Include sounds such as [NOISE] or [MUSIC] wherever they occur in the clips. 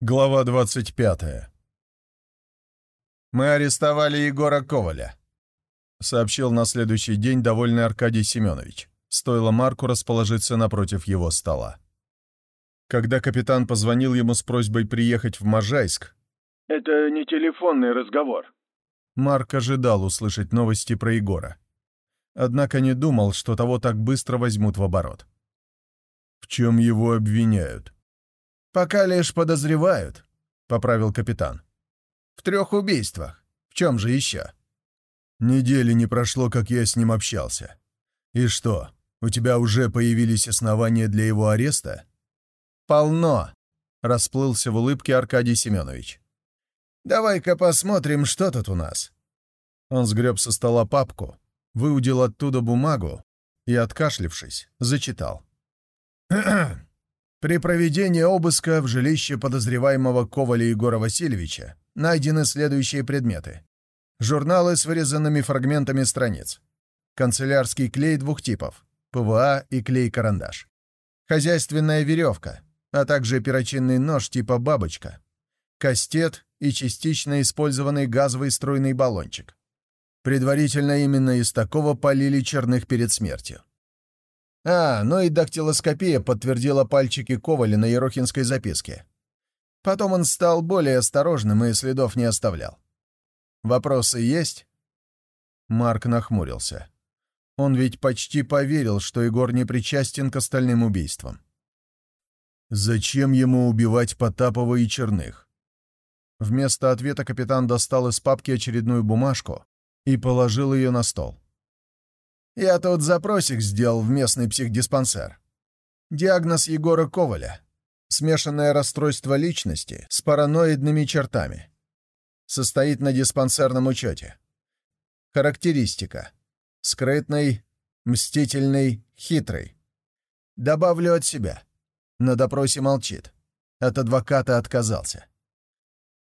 Глава 25. «Мы арестовали Егора Коваля», — сообщил на следующий день довольный Аркадий Семенович. Стоило Марку расположиться напротив его стола. Когда капитан позвонил ему с просьбой приехать в Можайск, «Это не телефонный разговор». Марк ожидал услышать новости про Егора. Однако не думал, что того так быстро возьмут в оборот. «В чем его обвиняют?» «Пока лишь подозревают», — поправил капитан. «В трех убийствах. В чем же еще?» «Недели не прошло, как я с ним общался. И что, у тебя уже появились основания для его ареста?» «Полно», — расплылся в улыбке Аркадий Семенович. «Давай-ка посмотрим, что тут у нас». Он сгреб со стола папку, выудил оттуда бумагу и, откашлявшись, зачитал. [CLEARS THROAT] При проведении обыска в жилище подозреваемого Коваля Егора Васильевича найдены следующие предметы. Журналы с вырезанными фрагментами страниц. Канцелярский клей двух типов. ПВА и клей-карандаш. Хозяйственная веревка, а также перочинный нож типа «бабочка». Кастет и частично использованный газовый струйный баллончик. Предварительно именно из такого полили черных перед смертью. А, ну и дактилоскопия подтвердила пальчики Коваля на Ерохинской записке. Потом он стал более осторожным и следов не оставлял. «Вопросы есть?» Марк нахмурился. Он ведь почти поверил, что Егор не причастен к остальным убийствам. Зачем ему убивать Потапова и Черных? Вместо ответа капитан достал из папки очередную бумажку и положил ее на стол. Я тут запросик сделал в местный психдиспансер. Диагноз Егора Коваля. Смешанное расстройство личности с параноидными чертами. Состоит на диспансерном учете. Характеристика. Скрытный, мстительный, хитрый. Добавлю от себя. На допросе молчит. От адвоката отказался.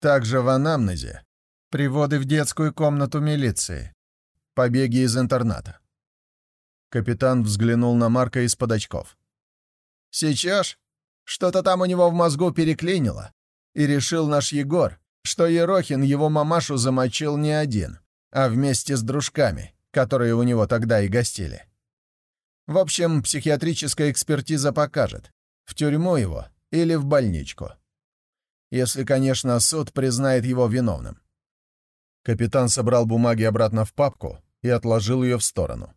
Также в анамнезе. Приводы в детскую комнату милиции. Побеги из интерната. Капитан взглянул на Марка из-под очков. «Сейчас? Что-то там у него в мозгу переклинило. И решил наш Егор, что Ерохин его мамашу замочил не один, а вместе с дружками, которые у него тогда и гостили. В общем, психиатрическая экспертиза покажет, в тюрьму его или в больничку. Если, конечно, суд признает его виновным. Капитан собрал бумаги обратно в папку и отложил ее в сторону.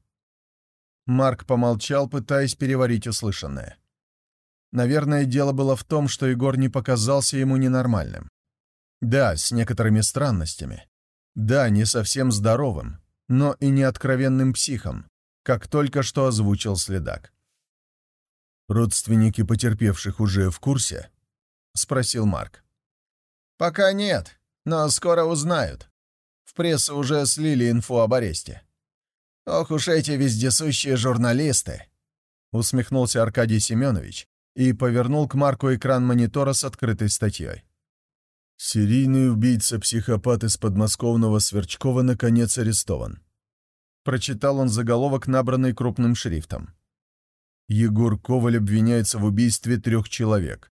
Марк помолчал, пытаясь переварить услышанное. Наверное, дело было в том, что Егор не показался ему ненормальным. Да, с некоторыми странностями. Да, не совсем здоровым, но и не откровенным психом, как только что озвучил следак. «Родственники потерпевших уже в курсе?» — спросил Марк. «Пока нет, но скоро узнают. В прессу уже слили инфу об аресте. «Ох уж эти вездесущие журналисты!» Усмехнулся Аркадий Семенович и повернул к Марку экран монитора с открытой статьей. «Серийный убийца-психопат из подмосковного Сверчкова наконец арестован». Прочитал он заголовок, набранный крупным шрифтом. Егор Коваль обвиняется в убийстве трех человек.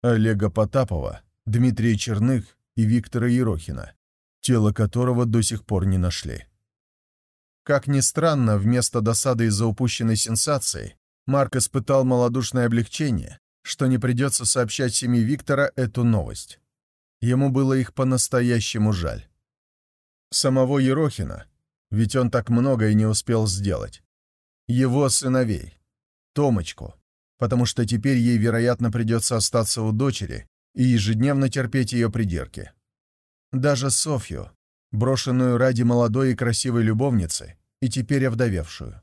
Олега Потапова, Дмитрия Черных и Виктора Ерохина, тело которого до сих пор не нашли. Как ни странно, вместо досады из-за упущенной сенсации, Марк испытал малодушное облегчение, что не придется сообщать семье Виктора эту новость. Ему было их по-настоящему жаль. Самого Ерохина, ведь он так многое не успел сделать. Его сыновей, Томочку, потому что теперь ей, вероятно, придется остаться у дочери и ежедневно терпеть ее придирки. Даже Софью, брошенную ради молодой и красивой любовницы и теперь овдовевшую.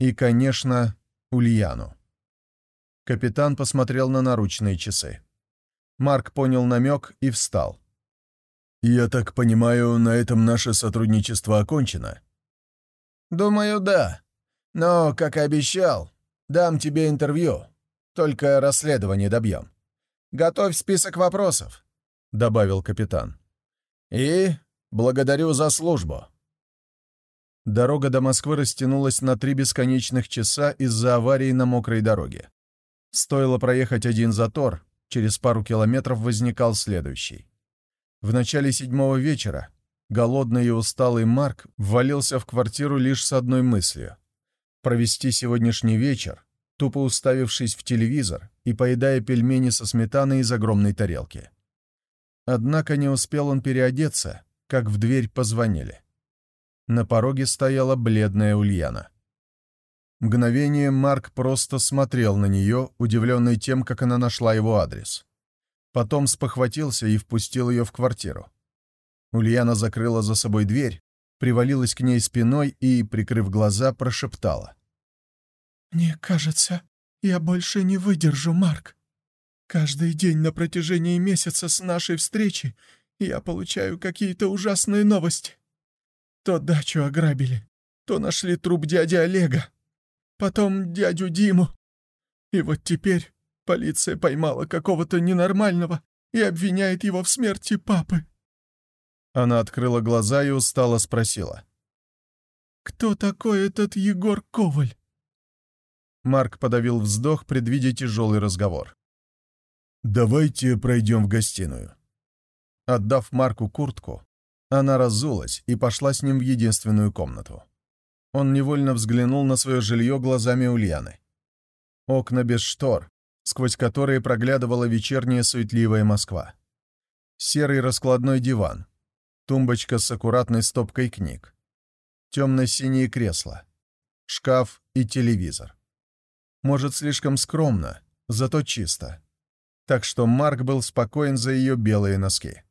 И, конечно, Ульяну. Капитан посмотрел на наручные часы. Марк понял намек и встал. «Я так понимаю, на этом наше сотрудничество окончено?» «Думаю, да. Но, как и обещал, дам тебе интервью. Только расследование добьем. Готовь список вопросов», — добавил капитан. «И Благодарю за службу». Дорога до Москвы растянулась на три бесконечных часа из-за аварии на мокрой дороге. Стоило проехать один затор, через пару километров возникал следующий. В начале седьмого вечера голодный и усталый Марк ввалился в квартиру лишь с одной мыслью — провести сегодняшний вечер, тупо уставившись в телевизор и поедая пельмени со сметаной из огромной тарелки. Однако не успел он переодеться, как в дверь позвонили. На пороге стояла бледная Ульяна. Мгновение Марк просто смотрел на нее, удивленный тем, как она нашла его адрес. Потом спохватился и впустил ее в квартиру. Ульяна закрыла за собой дверь, привалилась к ней спиной и, прикрыв глаза, прошептала. «Мне кажется, я больше не выдержу, Марк. Каждый день на протяжении месяца с нашей встречи я получаю какие-то ужасные новости. То дачу ограбили, то нашли труп дяди Олега, потом дядю Диму. И вот теперь полиция поймала какого-то ненормального и обвиняет его в смерти папы. Она открыла глаза и устало спросила. «Кто такой этот Егор Коваль?» Марк подавил вздох, предвидя тяжелый разговор. «Давайте пройдем в гостиную». Отдав Марку куртку, она разулась и пошла с ним в единственную комнату. Он невольно взглянул на свое жилье глазами Ульяны. Окна без штор, сквозь которые проглядывала вечерняя суетливая Москва. Серый раскладной диван, тумбочка с аккуратной стопкой книг, темно-синие кресла, шкаф и телевизор. Может, слишком скромно, зато чисто. Так что Марк был спокоен за ее белые носки.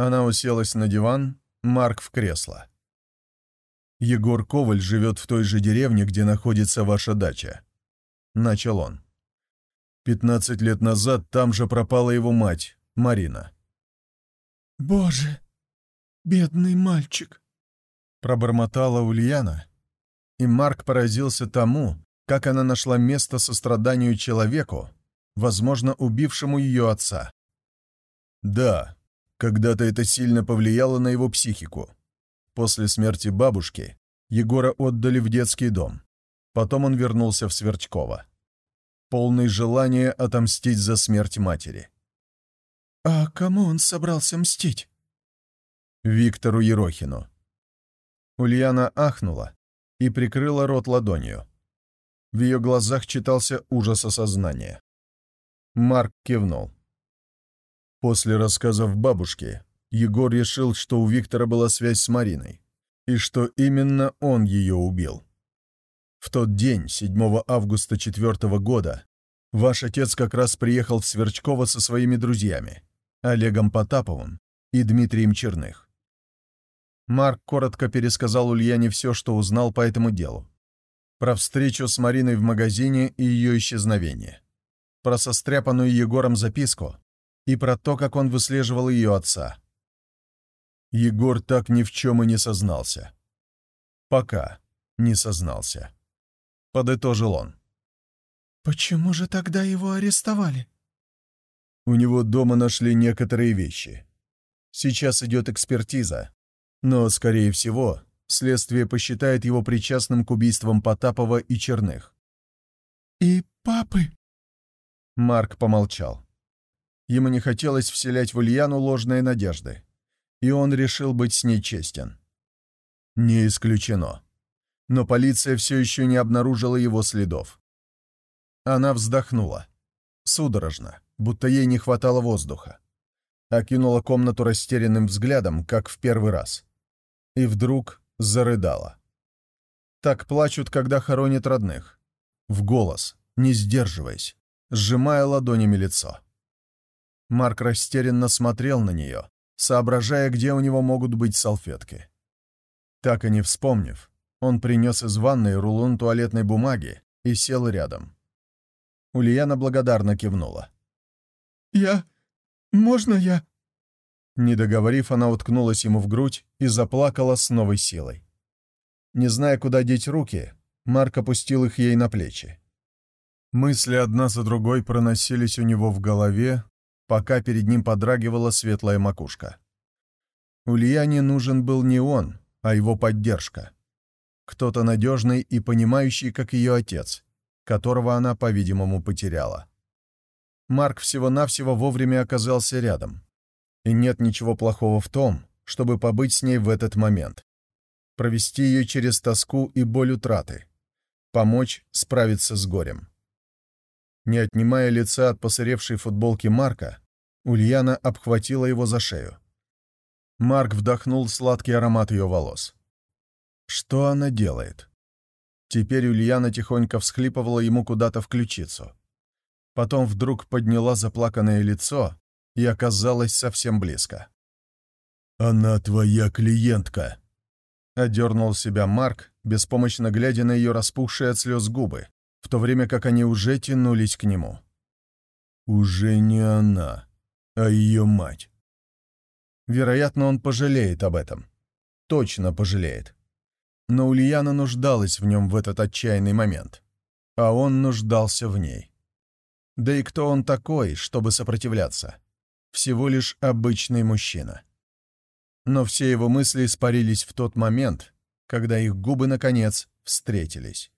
Она уселась на диван, Марк в кресло. «Егор Коваль живет в той же деревне, где находится ваша дача», — начал он. «Пятнадцать лет назад там же пропала его мать, Марина». «Боже, бедный мальчик», — пробормотала Ульяна, и Марк поразился тому, как она нашла место состраданию человеку, возможно, убившему ее отца. Да, когда-то это сильно повлияло на его психику. После смерти бабушки Егора отдали в детский дом. Потом он вернулся в Сверчково. Полный желания отомстить за смерть матери. «А кому он собрался мстить?» Виктору Ерохину. Ульяна ахнула и прикрыла рот ладонью. В ее глазах читался ужас осознания. Марк кивнул. После рассказов бабушки Егор решил, что у Виктора была связь с Мариной, и что именно он ее убил. В тот день, 7 августа 4 года, ваш отец как раз приехал в Сверчково со своими друзьями, Олегом Потаповым и Дмитрием Черных. Марк коротко пересказал Ульяне все, что узнал по этому делу про встречу с Мариной в магазине и ее исчезновение, про состряпанную Егором записку и про то, как он выслеживал ее отца. Егор так ни в чем и не сознался. Пока не сознался. Подытожил он. «Почему же тогда его арестовали?» У него дома нашли некоторые вещи. Сейчас идет экспертиза, но, скорее всего, Следствие посчитает его причастным к убийствам Потапова и Черных. «И папы?» Марк помолчал. Ему не хотелось вселять в Ульяну ложные надежды, и он решил быть с ней честен. Не исключено. Но полиция все еще не обнаружила его следов. Она вздохнула. Судорожно, будто ей не хватало воздуха. Окинула комнату растерянным взглядом, как в первый раз. И вдруг зарыдала. Так плачут, когда хоронят родных. В голос, не сдерживаясь, сжимая ладонями лицо. Марк растерянно смотрел на нее, соображая, где у него могут быть салфетки. Так и не вспомнив, он принес из ванной рулон туалетной бумаги и сел рядом. Ульяна благодарно кивнула. «Я... можно я...» Не договорив, она уткнулась ему в грудь и заплакала с новой силой. Не зная, куда деть руки, Марк опустил их ей на плечи. Мысли одна за другой проносились у него в голове, пока перед ним подрагивала светлая макушка. Ульяне нужен был не он, а его поддержка. Кто-то надежный и понимающий, как ее отец, которого она, по-видимому, потеряла. Марк всего-навсего вовремя оказался рядом. И нет ничего плохого в том, чтобы побыть с ней в этот момент. Провести ее через тоску и боль утраты. Помочь справиться с горем. Не отнимая лица от посыревшей футболки Марка, Ульяна обхватила его за шею. Марк вдохнул сладкий аромат ее волос. Что она делает? Теперь Ульяна тихонько всхлипывала ему куда-то в ключицу. Потом вдруг подняла заплаканное лицо и оказалась совсем близко. «Она твоя клиентка», — одернул себя Марк, беспомощно глядя на ее распухшие от слез губы, в то время как они уже тянулись к нему. «Уже не она, а ее мать». Вероятно, он пожалеет об этом. Точно пожалеет. Но Ульяна нуждалась в нем в этот отчаянный момент. А он нуждался в ней. Да и кто он такой, чтобы сопротивляться? Всего лишь обычный мужчина. Но все его мысли испарились в тот момент, когда их губы, наконец, встретились.